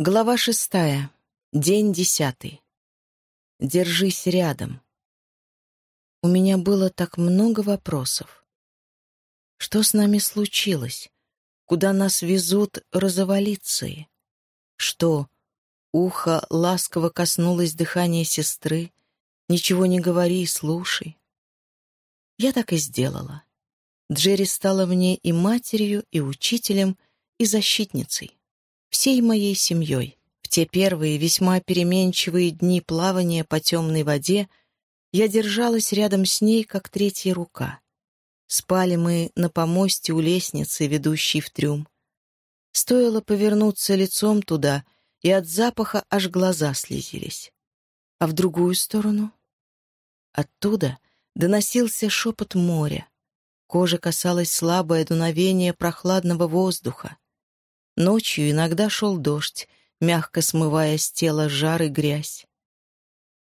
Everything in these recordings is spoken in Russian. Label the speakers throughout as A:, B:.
A: Глава шестая. День десятый. Держись рядом. У меня было так много вопросов. Что с нами случилось? Куда нас везут розоволицы? Что? Ухо ласково коснулось дыхания сестры. Ничего не говори и слушай. Я так и сделала. Джерри стала мне и матерью, и учителем, и защитницей всей моей семьей. В те первые весьма переменчивые дни плавания по темной воде я держалась рядом с ней, как третья рука. Спали мы на помосте у лестницы, ведущей в трюм. Стоило повернуться лицом туда, и от запаха аж глаза слезились. А в другую сторону? Оттуда доносился шепот моря. Кожа касалась слабое дуновение прохладного воздуха. Ночью иногда шел дождь, мягко смывая с тела жар и грязь.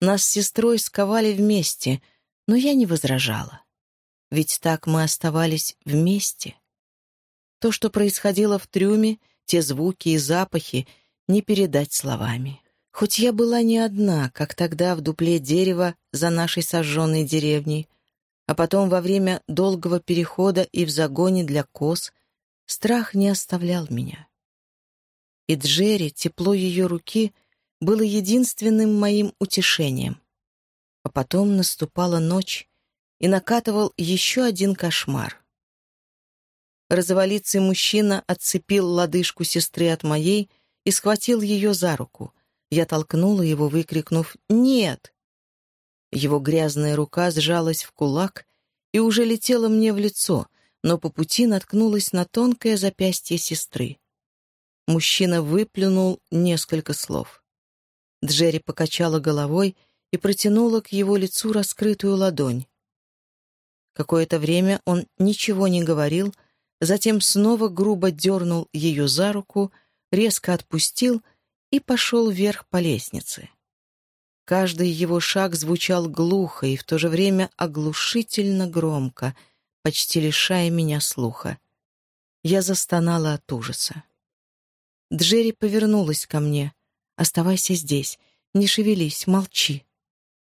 A: Нас с сестрой сковали вместе, но я не возражала. Ведь так мы оставались вместе. То, что происходило в трюме, те звуки и запахи, не передать словами. Хоть я была не одна, как тогда в дупле дерева за нашей сожженной деревней, а потом во время долгого перехода и в загоне для коз, страх не оставлял меня и Джерри, тепло ее руки, было единственным моим утешением. А потом наступала ночь, и накатывал еще один кошмар. Развалицый мужчина отцепил лодыжку сестры от моей и схватил ее за руку. Я толкнула его, выкрикнув «Нет!». Его грязная рука сжалась в кулак и уже летела мне в лицо, но по пути наткнулась на тонкое запястье сестры. Мужчина выплюнул несколько слов. Джерри покачала головой и протянула к его лицу раскрытую ладонь. Какое-то время он ничего не говорил, затем снова грубо дернул ее за руку, резко отпустил и пошел вверх по лестнице. Каждый его шаг звучал глухо и в то же время оглушительно громко, почти лишая меня слуха. Я застонала от ужаса. Джерри повернулась ко мне. «Оставайся здесь. Не шевелись, молчи».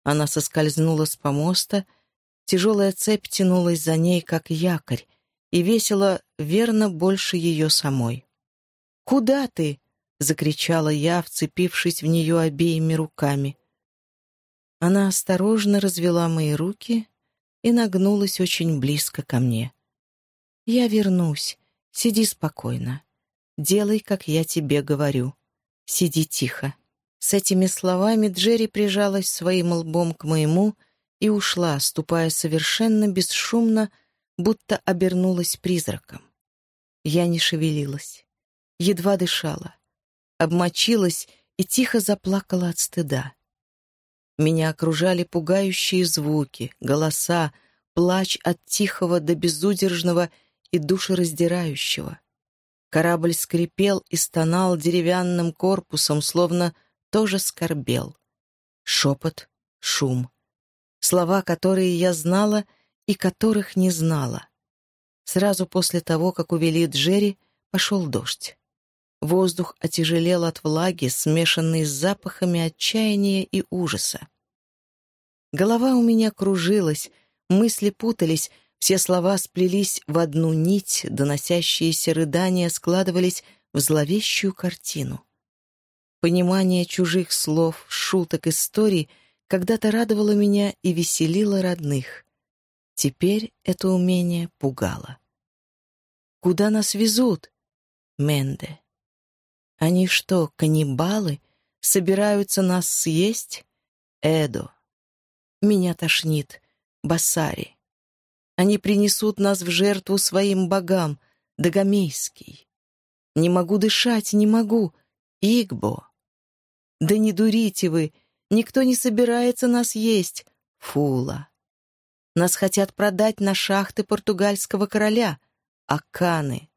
A: Она соскользнула с помоста, тяжелая цепь тянулась за ней, как якорь, и весело верно больше ее самой. «Куда ты?» — закричала я, вцепившись в нее обеими руками. Она осторожно развела мои руки и нагнулась очень близко ко мне. «Я вернусь. Сиди спокойно. Делай, как я тебе говорю. Сиди тихо». С этими словами Джерри прижалась своим лбом к моему и ушла, ступая совершенно бесшумно, будто обернулась призраком. Я не шевелилась, едва дышала, обмочилась и тихо заплакала от стыда. Меня окружали пугающие звуки, голоса, плач от тихого до безудержного и душераздирающего. Корабль скрипел и стонал деревянным корпусом, словно тоже скорбел. Шепот, шум. Слова, которые я знала и которых не знала. Сразу после того, как увели Джерри, пошел дождь. Воздух отяжелел от влаги, смешанной с запахами отчаяния и ужаса. Голова у меня кружилась, мысли путались, все слова сплелись в одну нить, доносящиеся рыдания складывались в зловещую картину. Понимание чужих слов, шуток, историй когда-то радовало меня и веселило родных. Теперь это умение пугало. «Куда нас везут?» «Менде». «Они что, каннибалы? Собираются нас съесть?» «Эдо». «Меня тошнит. Басари». Они принесут нас в жертву своим богам, Дагомейский. Не могу дышать, не могу. Игбо. Да не дурите вы, никто не собирается нас есть. Фула. Нас хотят продать на шахты португальского короля, Аканы.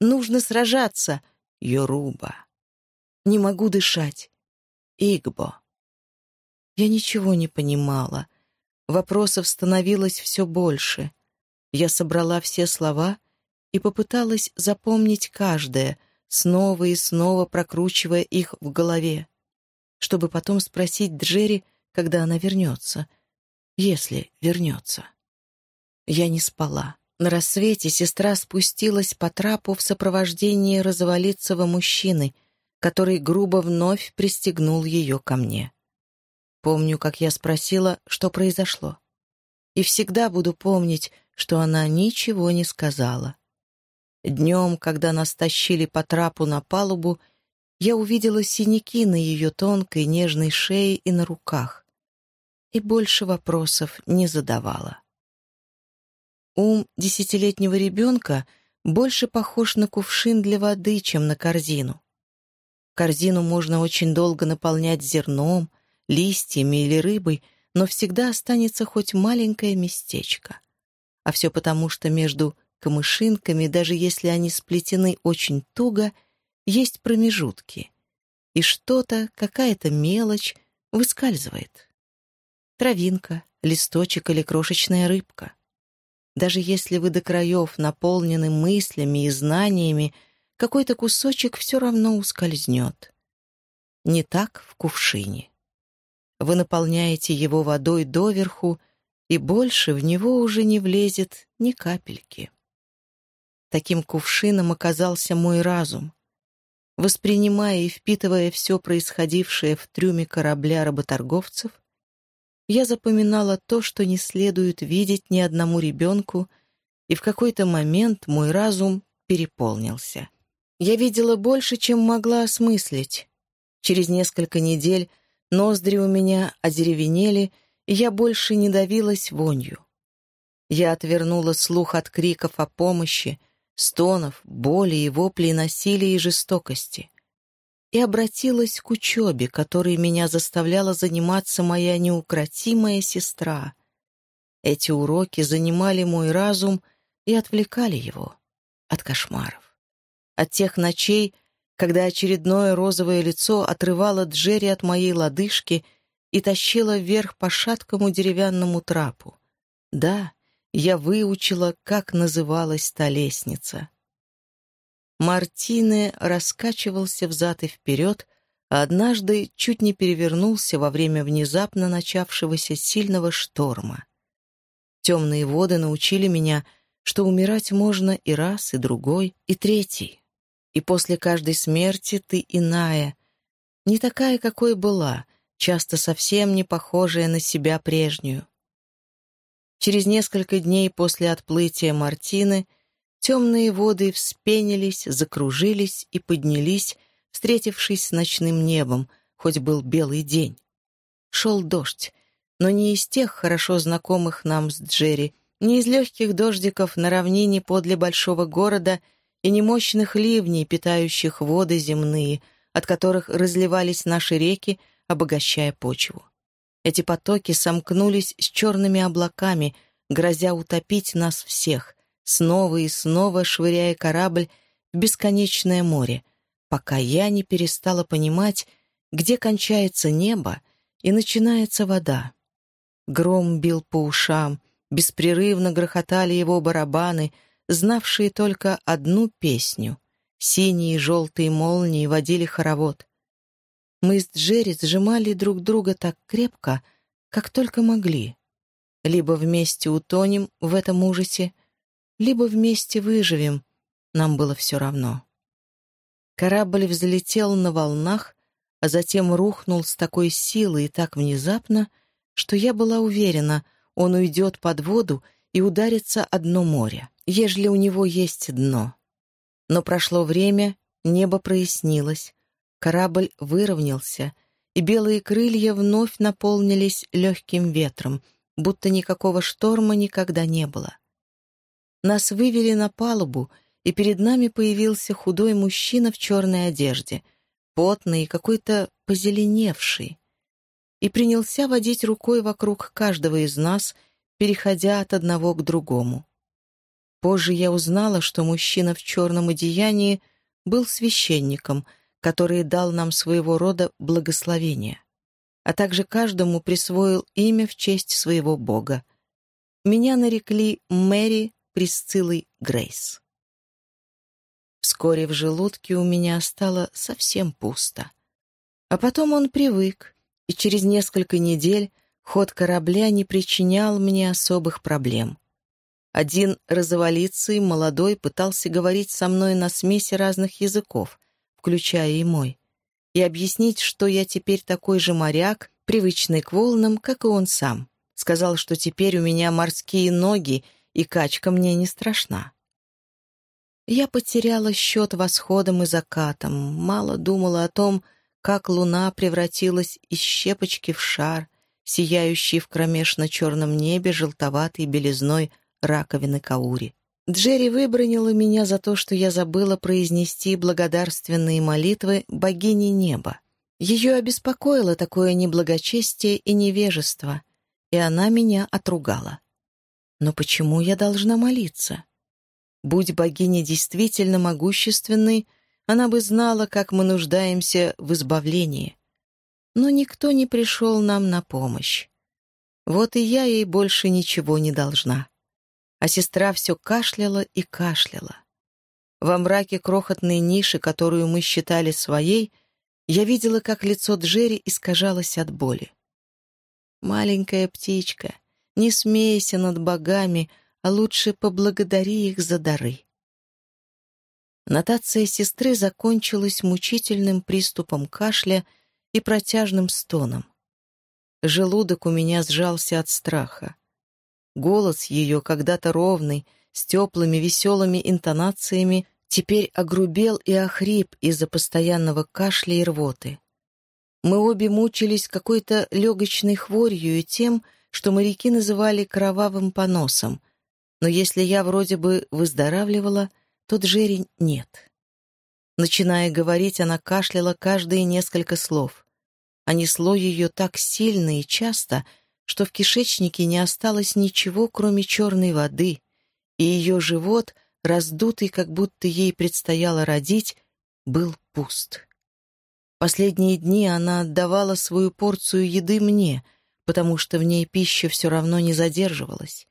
A: Нужно сражаться, Йоруба. Не могу дышать. Игбо. Я ничего не понимала. Вопросов становилось все больше. Я собрала все слова и попыталась запомнить каждое, снова и снова прокручивая их в голове, чтобы потом спросить Джерри, когда она вернется, если вернется. Я не спала. На рассвете сестра спустилась по трапу в сопровождении развалицего мужчины, который грубо вновь пристегнул ее ко мне. Помню, как я спросила, что произошло. И всегда буду помнить, что она ничего не сказала. Днем, когда нас тащили по трапу на палубу, я увидела синяки на ее тонкой нежной шее и на руках. И больше вопросов не задавала. Ум десятилетнего ребенка больше похож на кувшин для воды, чем на корзину. Корзину можно очень долго наполнять зерном, листьями или рыбой, но всегда останется хоть маленькое местечко. А все потому, что между камышинками, даже если они сплетены очень туго, есть промежутки. И что-то, какая-то мелочь выскальзывает. Травинка, листочек или крошечная рыбка. Даже если вы до краев наполнены мыслями и знаниями, какой-то кусочек все равно ускользнет. Не так в кувшине. Вы наполняете его водой доверху, и больше в него уже не влезет ни капельки. Таким кувшином оказался мой разум. Воспринимая и впитывая все происходившее в трюме корабля работорговцев, я запоминала то, что не следует видеть ни одному ребенку, и в какой-то момент мой разум переполнился. Я видела больше, чем могла осмыслить. Через несколько недель ноздри у меня одеревенели, и я больше не давилась вонью. Я отвернула слух от криков о помощи, стонов, боли и воплей насилия и жестокости и обратилась к учебе, которой меня заставляла заниматься моя неукротимая сестра. Эти уроки занимали мой разум и отвлекали его от кошмаров. От тех ночей, когда очередное розовое лицо отрывало Джерри от моей лодыжки и тащило вверх по шаткому деревянному трапу. Да, я выучила, как называлась та лестница. Мартине раскачивался взад и вперед, а однажды чуть не перевернулся во время внезапно начавшегося сильного шторма. Темные воды научили меня, что умирать можно и раз, и другой, и третий. И после каждой смерти ты иная, не такая, какой была, часто совсем не похожая на себя прежнюю. Через несколько дней после отплытия Мартины — Темные воды вспенились, закружились и поднялись, встретившись с ночным небом, хоть был белый день. Шел дождь, но не из тех хорошо знакомых нам с Джерри, не из легких дождиков на равнине подле большого города и не мощных ливней, питающих воды земные, от которых разливались наши реки, обогащая почву. Эти потоки сомкнулись с черными облаками, грозя утопить нас всех, снова и снова швыряя корабль в бесконечное море, пока я не перестала понимать, где кончается небо и начинается вода. Гром бил по ушам, беспрерывно грохотали его барабаны, знавшие только одну песню. Синие и желтые молнии водили хоровод. Мы с Джерри сжимали друг друга так крепко, как только могли. Либо вместе утонем в этом ужасе, либо вместе выживем, нам было все равно. Корабль взлетел на волнах, а затем рухнул с такой силой и так внезапно, что я была уверена, он уйдет под воду и ударится о дно моря, ежели у него есть дно. Но прошло время, небо прояснилось, корабль выровнялся, и белые крылья вновь наполнились легким ветром, будто никакого шторма никогда не было. Нас вывели на палубу, и перед нами появился худой мужчина в черной одежде, потный и какой-то позеленевший, и принялся водить рукой вокруг каждого из нас, переходя от одного к другому. Позже я узнала, что мужчина в черном одеянии был священником, который дал нам своего рода благословение, а также каждому присвоил имя в честь своего бога. Меня нарекли Мэри Присциллой Грейс. Вскоре в желудке у меня стало совсем пусто. А потом он привык, и через несколько недель ход корабля не причинял мне особых проблем. Один розоволицый молодой пытался говорить со мной на смеси разных языков, включая и мой, и объяснить, что я теперь такой же моряк, привычный к волнам, как и он сам. Сказал, что теперь у меня морские ноги, и качка мне не страшна. Я потеряла счет восходам и закатам, мало думала о том, как луна превратилась из щепочки в шар, сияющий в кромешно-черном небе желтоватой белизной раковины Каури. Джерри выбронила меня за то, что я забыла произнести благодарственные молитвы богине неба. Ее обеспокоило такое неблагочестие и невежество, и она меня отругала. Но почему я должна молиться? Будь богиня действительно могущественной, она бы знала, как мы нуждаемся в избавлении. Но никто не пришел нам на помощь. Вот и я ей больше ничего не должна а сестра все кашляла и кашляла. Во мраке крохотной ниши, которую мы считали своей, я видела, как лицо Джерри искажалось от боли. «Маленькая птичка, не смейся над богами, а лучше поблагодари их за дары». Нотация сестры закончилась мучительным приступом кашля и протяжным стоном. Желудок у меня сжался от страха. Голос ее, когда-то ровный, с теплыми веселыми интонациями, теперь огрубел и охрип из-за постоянного кашля и рвоты. Мы обе мучились какой-то легочной хворью и тем, что моряки называли кровавым поносом, но если я вроде бы выздоравливала, то Джерри нет. Начиная говорить, она кашляла каждые несколько слов, а несло ее так сильно и часто — что в кишечнике не осталось ничего, кроме черной воды, и ее живот, раздутый, как будто ей предстояло родить, был пуст. Последние дни она отдавала свою порцию еды мне, потому что в ней пища все равно не задерживалась.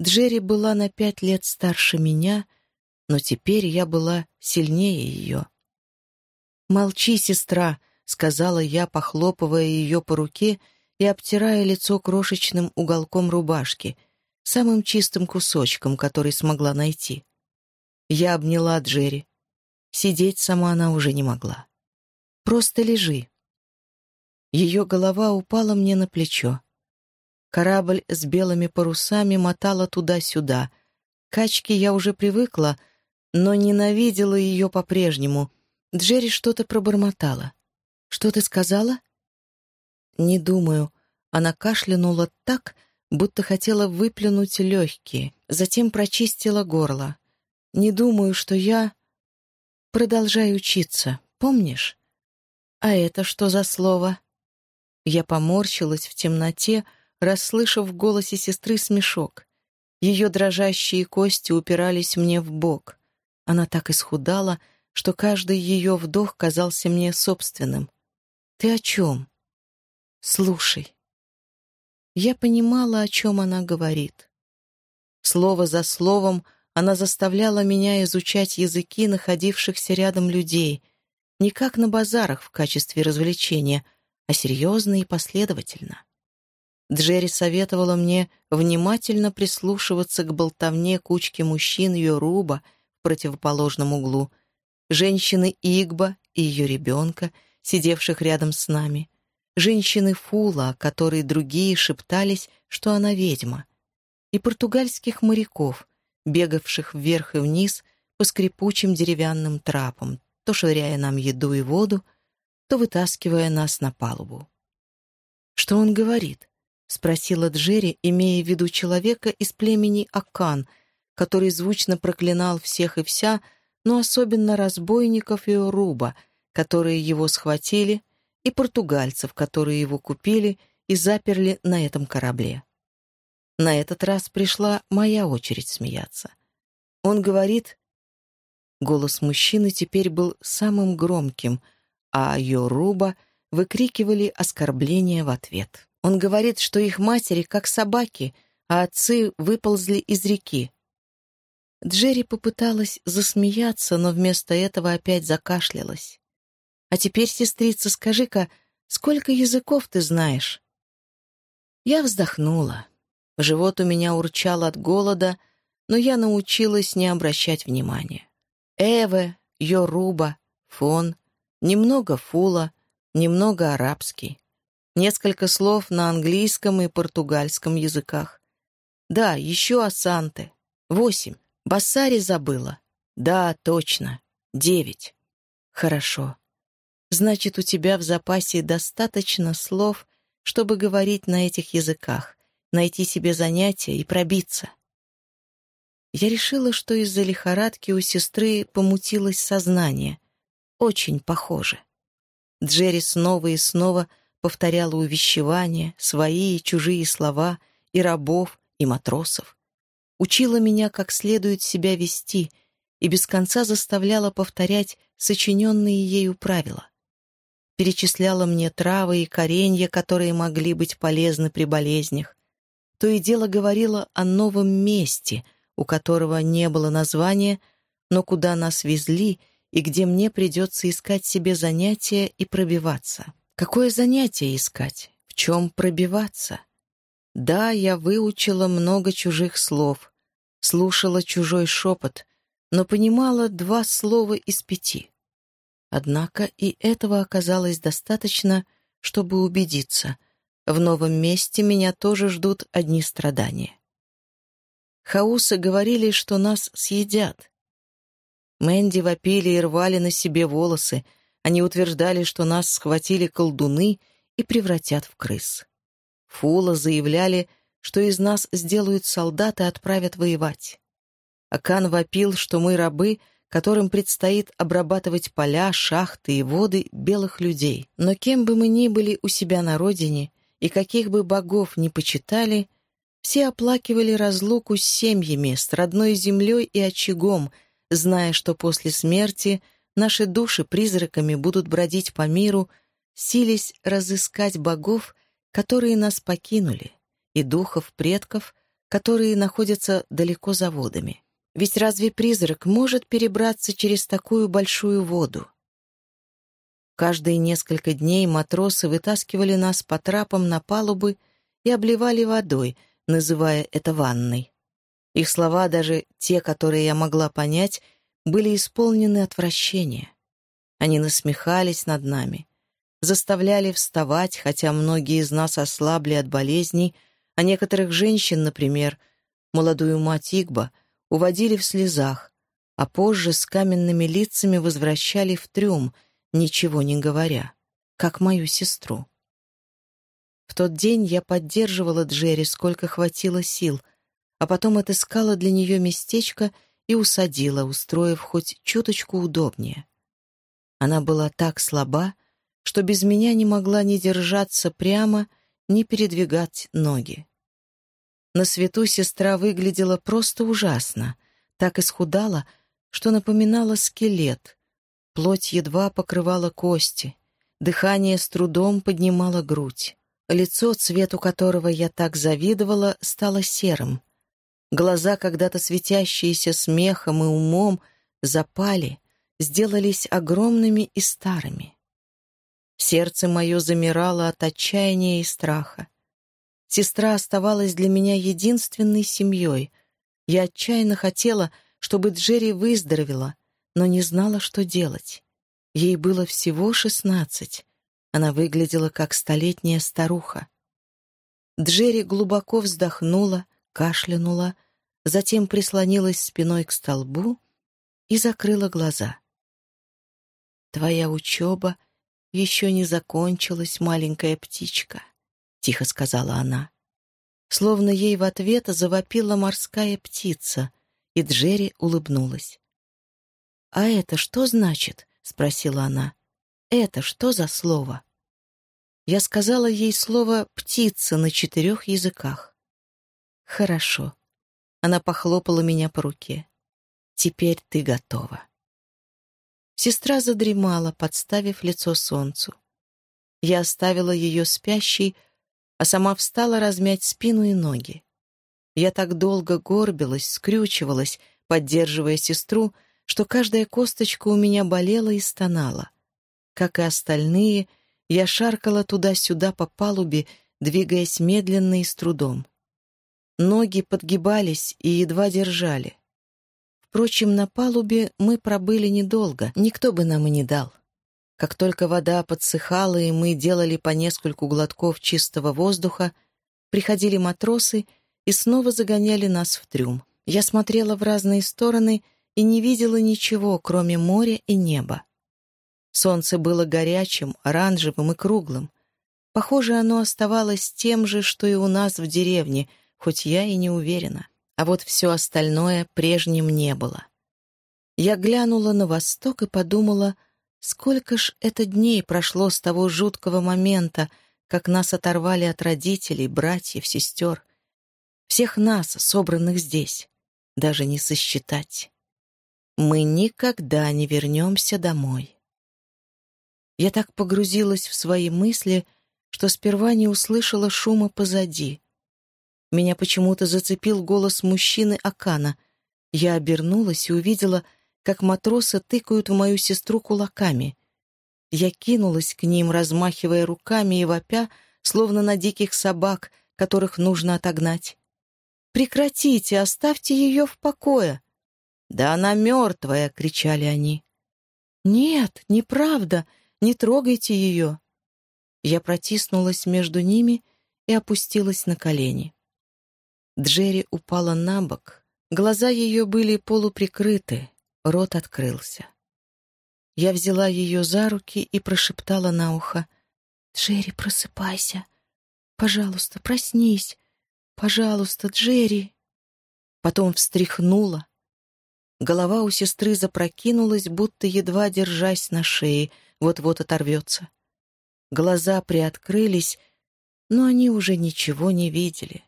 A: Джерри была на пять лет старше меня, но теперь я была сильнее ее. «Молчи, сестра», — сказала я, похлопывая ее по руке — и обтирая лицо крошечным уголком рубашки, самым чистым кусочком, который смогла найти. Я обняла Джерри. Сидеть сама она уже не могла. «Просто лежи». Ее голова упала мне на плечо. Корабль с белыми парусами мотала туда-сюда. Качки я уже привыкла, но ненавидела ее по-прежнему. Джерри что-то пробормотала. «Что ты сказала?» «Не думаю». Она кашлянула так, будто хотела выплюнуть легкие, затем прочистила горло. «Не думаю, что я...» «Продолжай учиться, помнишь?» «А это что за слово?» Я поморщилась в темноте, расслышав в голосе сестры смешок. Ее дрожащие кости упирались мне в бок. Она так исхудала, что каждый ее вдох казался мне собственным. «Ты о чем?» «Слушай». Я понимала, о чем она говорит. Слово за словом она заставляла меня изучать языки находившихся рядом людей, не как на базарах в качестве развлечения, а серьезно и последовательно. Джерри советовала мне внимательно прислушиваться к болтовне кучки мужчин Йоруба в противоположном углу, женщины Игба и ее ребенка, сидевших рядом с нами, женщины Фула, которые другие шептались, что она ведьма, и португальских моряков, бегавших вверх и вниз по скрипучим деревянным трапам, то швыряя нам еду и воду, то вытаскивая нас на палубу. «Что он говорит?» — спросила Джерри, имея в виду человека из племени Акан, который звучно проклинал всех и вся, но особенно разбойников и Оруба, которые его схватили, и португальцев, которые его купили и заперли на этом корабле. На этот раз пришла моя очередь смеяться. Он говорит... Голос мужчины теперь был самым громким, а Йоруба выкрикивали оскорбления в ответ. Он говорит, что их матери как собаки, а отцы выползли из реки. Джерри попыталась засмеяться, но вместо этого опять закашлялась. «А теперь, сестрица, скажи-ка, сколько языков ты знаешь?» Я вздохнула. Живот у меня урчал от голода, но я научилась не обращать внимания. Эве, Йоруба, Фон, немного Фула, немного арабский. Несколько слов на английском и португальском языках. Да, еще Асанте. Восемь. Басари забыла. Да, точно. Девять. Хорошо. Значит, у тебя в запасе достаточно слов, чтобы говорить на этих языках, найти себе занятия и пробиться. Я решила, что из-за лихорадки у сестры помутилось сознание. Очень похоже. Джерри снова и снова повторяла увещевания, свои и чужие слова, и рабов, и матросов учила меня, как следует себя вести, и без конца заставляла повторять сочиненные ею правила. Перечисляла мне травы и коренья, которые могли быть полезны при болезнях. То и дело говорила о новом месте, у которого не было названия, но куда нас везли и где мне придется искать себе занятия и пробиваться. Какое занятие искать? В чем пробиваться? Да, я выучила много чужих слов, слушала чужой шепот, но понимала два слова из пяти. Однако и этого оказалось достаточно, чтобы убедиться. В новом месте меня тоже ждут одни страдания. Хаусы говорили, что нас съедят. Мэнди вопили и рвали на себе волосы. Они утверждали, что нас схватили колдуны и превратят в крыс. Фула заявляли, что из нас сделают солдат и отправят воевать. Акан вопил, что мы рабы, которым предстоит обрабатывать поля, шахты и воды белых людей. Но кем бы мы ни были у себя на родине и каких бы богов ни почитали, все оплакивали разлуку с семьями, с родной землей и очагом, зная, что после смерти наши души призраками будут бродить по миру, сились разыскать богов, которые нас покинули и духов предков, которые находятся далеко за водами. Ведь разве призрак может перебраться через такую большую воду? Каждые несколько дней матросы вытаскивали нас по трапам на палубы и обливали водой, называя это ванной. Их слова, даже те, которые я могла понять, были исполнены отвращения. Они насмехались над нами, заставляли вставать, хотя многие из нас ослабли от болезней, а некоторых женщин, например, молодую мать Игба, уводили в слезах, а позже с каменными лицами возвращали в трюм, ничего не говоря, как мою сестру. В тот день я поддерживала Джерри, сколько хватило сил, а потом отыскала для нее местечко и усадила, устроив хоть чуточку удобнее. Она была так слаба, что без меня не могла ни держаться прямо, ни передвигать ноги. На свету сестра выглядела просто ужасно, так исхудала, что напоминала скелет. Плоть едва покрывала кости, дыхание с трудом поднимало грудь. Лицо, цвету которого я так завидовала, стало серым. Глаза, когда-то светящиеся смехом и умом, запали, сделались огромными и старыми. Сердце мое замирало от отчаяния и страха. Сестра оставалась для меня единственной семьей. Я отчаянно хотела, чтобы Джерри выздоровела, но не знала, что делать. Ей было всего шестнадцать. Она выглядела как столетняя старуха. Джерри глубоко вздохнула, кашлянула, затем прислонилась спиной к столбу и закрыла глаза. «Твоя учеба еще не закончилась, маленькая птичка», — тихо сказала она. Словно ей в ответ завопила морская птица, и Джерри улыбнулась. «А это что значит?» — спросила она. «Это что за слово?» Я сказала ей слово «птица» на четырех языках. «Хорошо». Она похлопала меня по руке. «Теперь ты готова». Сестра задремала, подставив лицо солнцу. Я оставила ее спящей, а сама встала размять спину и ноги. Я так долго горбилась, скрючивалась, поддерживая сестру, что каждая косточка у меня болела и стонала. Как и остальные, я шаркала туда-сюда по палубе, двигаясь медленно и с трудом. Ноги подгибались и едва держали. Впрочем, на палубе мы пробыли недолго, никто бы нам и не дал. Как только вода подсыхала, и мы делали по нескольку глотков чистого воздуха, приходили матросы и снова загоняли нас в трюм. Я смотрела в разные стороны и не видела ничего, кроме моря и неба. Солнце было горячим, оранжевым и круглым. Похоже, оно оставалось тем же, что и у нас в деревне, хоть я и не уверена. А вот все остальное прежним не было. Я глянула на восток и подумала — Сколько ж это дней прошло с того жуткого момента, как нас оторвали от родителей, братьев, сестер. Всех нас, собранных здесь, даже не сосчитать. Мы никогда не вернемся домой. Я так погрузилась в свои мысли, что сперва не услышала шума позади. Меня почему-то зацепил голос мужчины Акана. Я обернулась и увидела — как матросы тыкают в мою сестру кулаками. Я кинулась к ним, размахивая руками и вопя, словно на диких собак, которых нужно отогнать. «Прекратите, оставьте ее в покое!» «Да она мертвая!» — кричали они. «Нет, неправда! Не трогайте ее!» Я протиснулась между ними и опустилась на колени. Джерри упала на бок. Глаза ее были полуприкрыты, Рот открылся. Я взяла ее за руки и прошептала на ухо. «Джерри, просыпайся. Пожалуйста, проснись. Пожалуйста, Джерри». Потом встряхнула. Голова у сестры запрокинулась, будто едва держась на шее, вот-вот оторвется. Глаза приоткрылись, но они уже ничего не видели.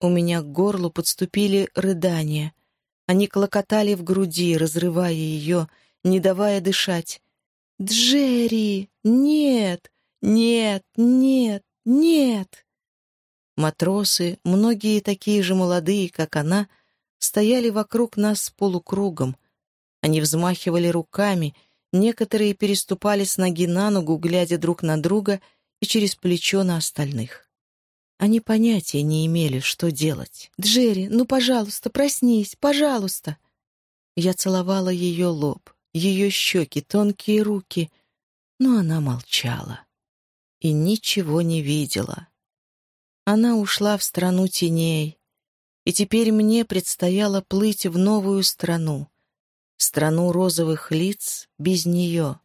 A: У меня к горлу подступили рыдания — они клокотали в груди, разрывая ее, не давая дышать. «Джерри! Нет! Нет! Нет! Нет!» Матросы, многие такие же молодые, как она, стояли вокруг нас полукругом. Они взмахивали руками, некоторые переступали с ноги на ногу, глядя друг на друга и через плечо на остальных. Они понятия не имели, что делать. «Джерри, ну, пожалуйста, проснись, пожалуйста!» Я целовала ее лоб, ее щеки, тонкие руки, но она молчала и ничего не видела. Она ушла в страну теней, и теперь мне предстояло плыть в новую страну, страну розовых лиц без нее.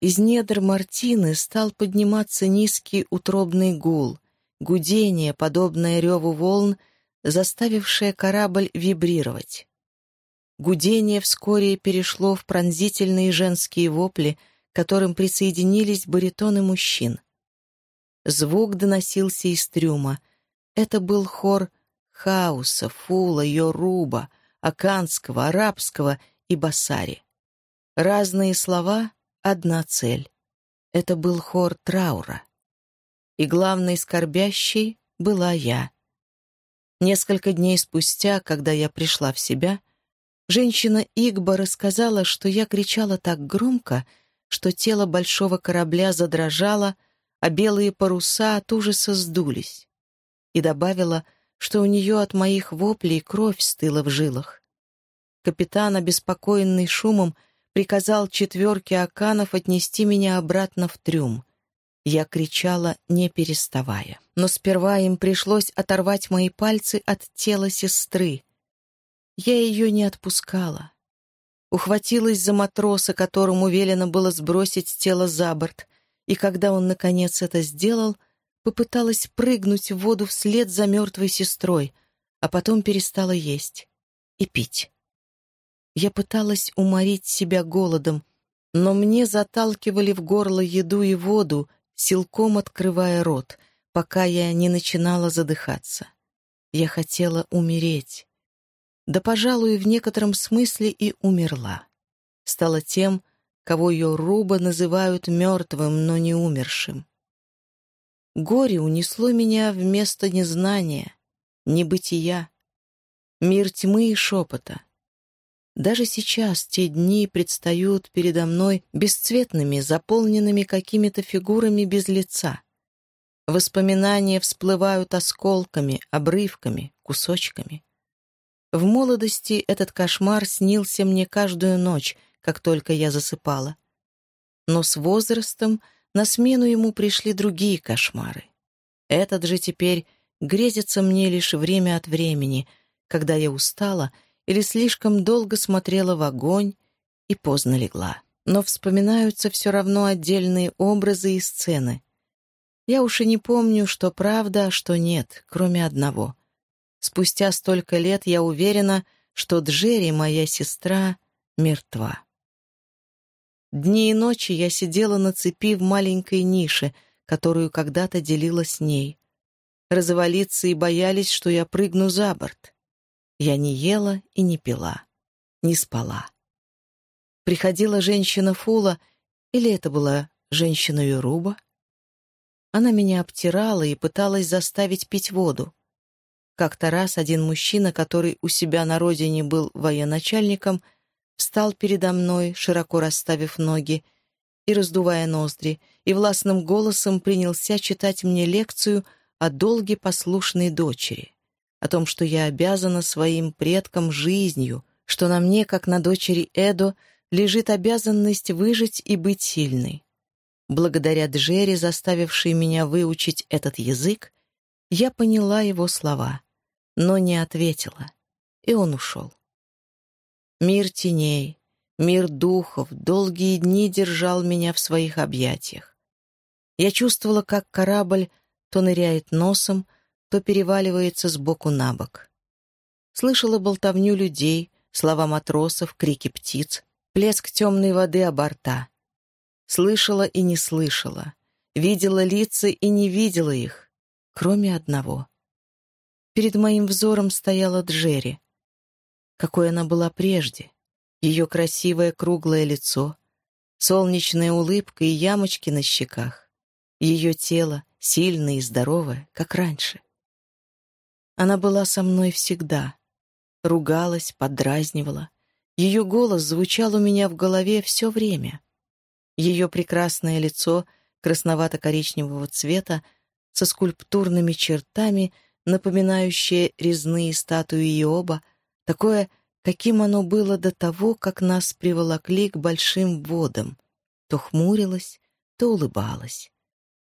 A: Из недр Мартины стал подниматься низкий утробный гул гудение, подобное реву волн, заставившее корабль вибрировать. Гудение вскоре перешло в пронзительные женские вопли, к которым присоединились баритоны мужчин. Звук доносился из трюма. Это был хор Хауса, Фула, Йоруба, Аканского, Арабского и Басари. Разные слова — одна цель. Это был хор траура и главной скорбящей была я. Несколько дней спустя, когда я пришла в себя, женщина Игба рассказала, что я кричала так громко, что тело большого корабля задрожало, а белые паруса от ужаса сдулись. И добавила, что у нее от моих воплей кровь стыла в жилах. Капитан, обеспокоенный шумом, приказал четверке аканов отнести меня обратно в трюм — я кричала, не переставая. Но сперва им пришлось оторвать мои пальцы от тела сестры. Я ее не отпускала. Ухватилась за матроса, которому велено было сбросить тело за борт, и когда он, наконец, это сделал, попыталась прыгнуть в воду вслед за мертвой сестрой, а потом перестала есть и пить. Я пыталась уморить себя голодом, но мне заталкивали в горло еду и воду, силком открывая рот, пока я не начинала задыхаться. Я хотела умереть. Да, пожалуй, в некотором смысле и умерла. Стала тем, кого ее руба называют мертвым, но не умершим. Горе унесло меня в место незнания, небытия, мир тьмы и шепота, Даже сейчас те дни предстают передо мной бесцветными, заполненными какими-то фигурами без лица. Воспоминания всплывают осколками, обрывками, кусочками. В молодости этот кошмар снился мне каждую ночь, как только я засыпала. Но с возрастом на смену ему пришли другие кошмары. Этот же теперь грезится мне лишь время от времени, когда я устала — или слишком долго смотрела в огонь и поздно легла. Но вспоминаются все равно отдельные образы и сцены. Я уж и не помню, что правда, а что нет, кроме одного. Спустя столько лет я уверена, что Джерри, моя сестра, мертва. Дни и ночи я сидела на цепи в маленькой нише, которую когда-то делила с ней. Развалиться и боялись, что я прыгну за борт. Я не ела и не пила, не спала. Приходила женщина Фула, или это была женщина Юруба? Она меня обтирала и пыталась заставить пить воду. Как-то раз один мужчина, который у себя на родине был военачальником, встал передо мной, широко расставив ноги и раздувая ноздри, и властным голосом принялся читать мне лекцию о долге послушной дочери о том, что я обязана своим предкам жизнью, что на мне, как на дочери Эдо, лежит обязанность выжить и быть сильной. Благодаря Джерри, заставившей меня выучить этот язык, я поняла его слова, но не ответила, и он ушел. Мир теней, мир духов долгие дни держал меня в своих объятиях. Я чувствовала, как корабль то ныряет носом, то переваливается с боку на бок. Слышала болтовню людей, слова матросов, крики птиц, плеск темной воды о борта. Слышала и не слышала, видела лица и не видела их, кроме одного. Перед моим взором стояла Джерри. Какой она была прежде. Ее красивое круглое лицо, солнечная улыбка и ямочки на щеках. Ее тело, сильное и здоровое, как раньше. Она была со мной всегда. Ругалась, подразнивала. Ее голос звучал у меня в голове все время. Ее прекрасное лицо, красновато-коричневого цвета, со скульптурными чертами, напоминающее резные статуи Иоба, такое, каким оно было до того, как нас приволокли к большим водам. То хмурилась, то улыбалась.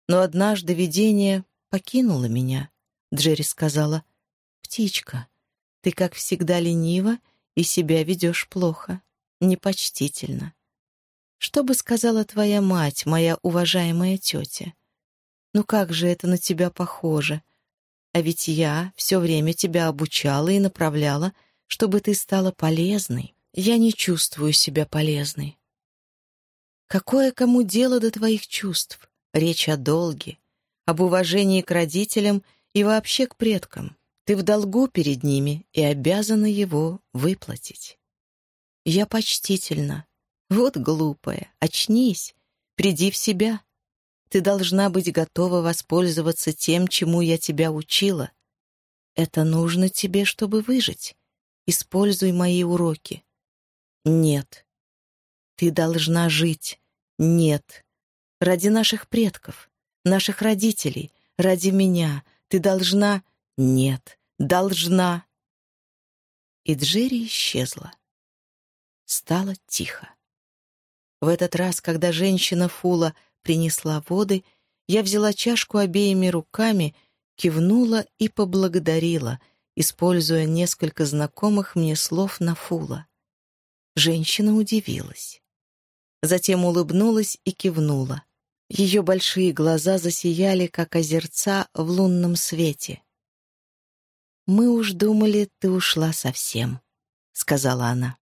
A: Но однажды видение покинуло меня. Джерри сказала, птичка, ты, как всегда, ленива и себя ведешь плохо, непочтительно. Что бы сказала твоя мать, моя уважаемая тетя? Ну как же это на тебя похоже? А ведь я все время тебя обучала и направляла, чтобы ты стала полезной. Я не чувствую себя полезной. Какое кому дело до твоих чувств? Речь о долге, об уважении к родителям и вообще к предкам. Ты в долгу перед ними и обязана его выплатить. Я почтительно. Вот глупая, очнись, приди в себя. Ты должна быть готова воспользоваться тем, чему я тебя учила. Это нужно тебе, чтобы выжить. Используй мои уроки. Нет. Ты должна жить. Нет. Ради наших предков, наших родителей, ради меня. Ты должна... Нет. Должна. И Джерри исчезла. Стало тихо. В этот раз, когда женщина Фула принесла воды, я взяла чашку обеими руками, кивнула и поблагодарила, используя несколько знакомых мне слов на Фула. Женщина удивилась. Затем улыбнулась и кивнула. Ее большие глаза засияли, как озерца в лунном свете. «Мы уж думали, ты ушла совсем», — сказала она.